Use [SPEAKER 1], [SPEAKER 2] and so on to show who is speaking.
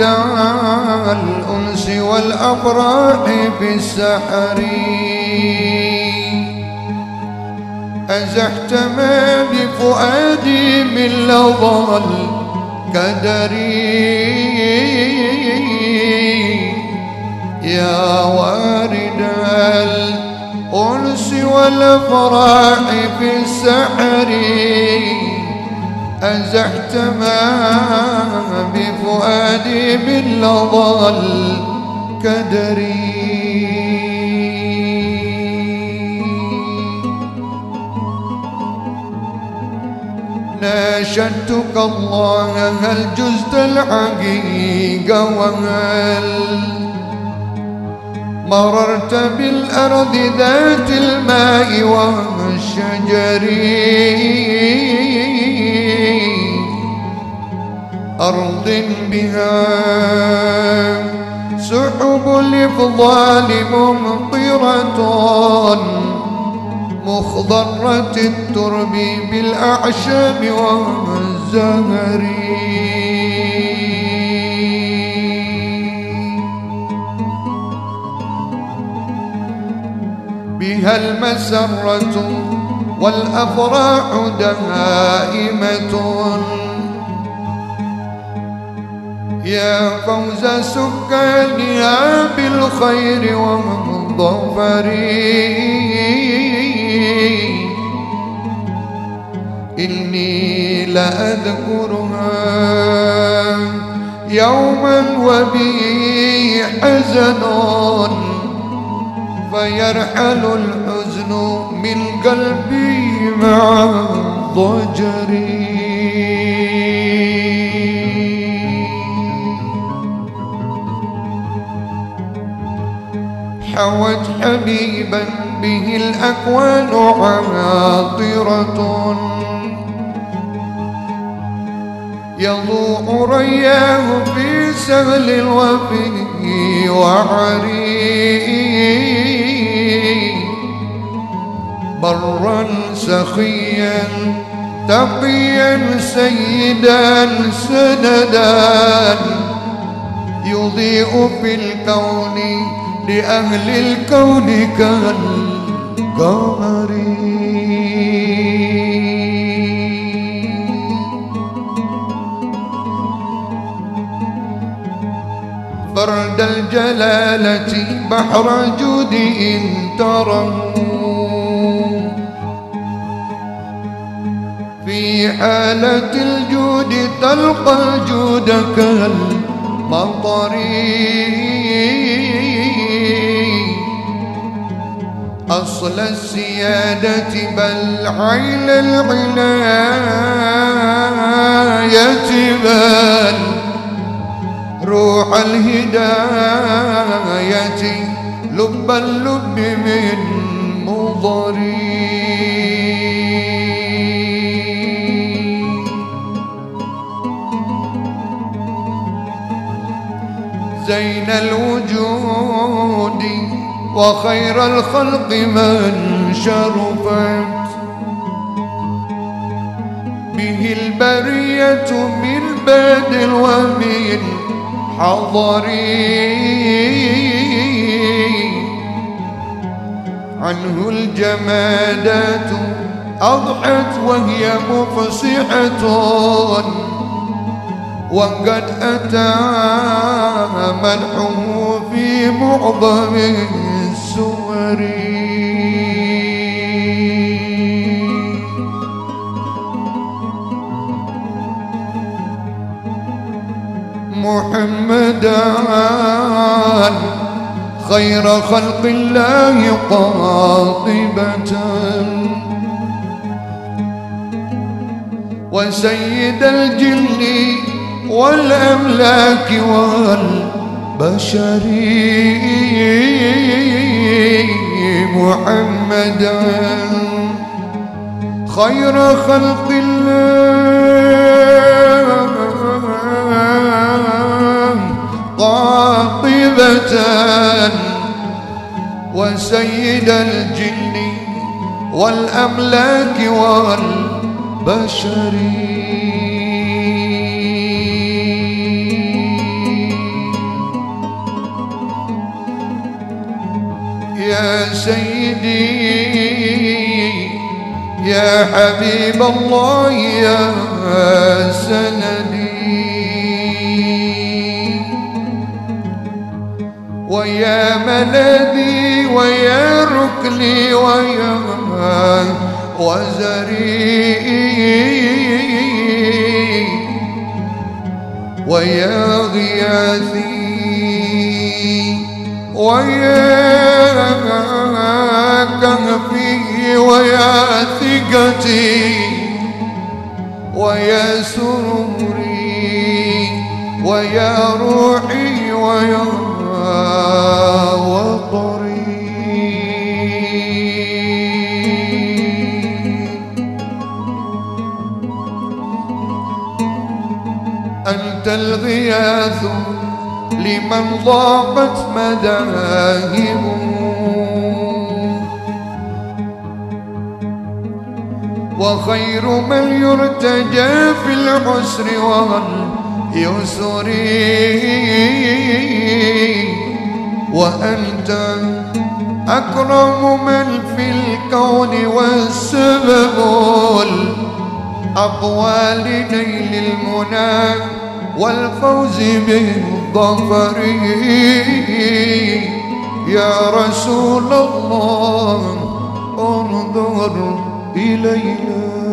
[SPEAKER 1] وارد الأنس والأفراح في السحر. أزحت ما بفؤادي من لظى الكدر يا وارد الأنس والأفراح في السحر. أزحت ما بفؤادي من لظى الكدر. ناشدتك الله هل جزت الحقيقة وهل مررت بالأرض ذات الماء والشجر أرض بها سحب الإفضال ممطرة. مخضرة الترب بالأعشاب والزهر. بها المسرة والأفراح دائمة. يا فوز سكانها بالخير والظفر إني لأذكرها يوما وبي حزن. فيرحل الحزن من قلبي مع ضجري؟ حوت حبيبا به الأكوان عاطرة. يضوء رياه في سهل وفي وعري. برا سخيا تقيا سيدا سندا. يضيء في الكون لأهل الكون كالقمر. برد الجلالة بحر جود إن تره في حالة الجود تلقى الجود كالمطر. أصل السيادة بل عين العناية بل روح الهداية لب اللب من مضري. زين الوجود وخير الخلق من شرفت. به البرية من بدل ومن حضري. عنه الجمادات أضحت وهي مفصحة. وقد أتى منحه في معظم السور. محمدا خير خلق الله قاطبة. وسيد الجن والأملاك والبشر محمدا. خير خلق الله قاطبة وسيد الجن والأملاك والبشر. سيدي يا حبيب الله يا سندي. ويا ملذي ويا ركلي ويا وزري. ويا غياثي ويا كهفي ويا ثقتي ويا سروري ويا روحي ويا وطري. أنت الغياث لمن ضاقت مذاهبه. وخير من يرتجى في العسر واليسر. وأنت أكرم من في الكون والسبب الأقوى لنيل المنى والفوز بالظفر يا رسول الله انظر إلينا.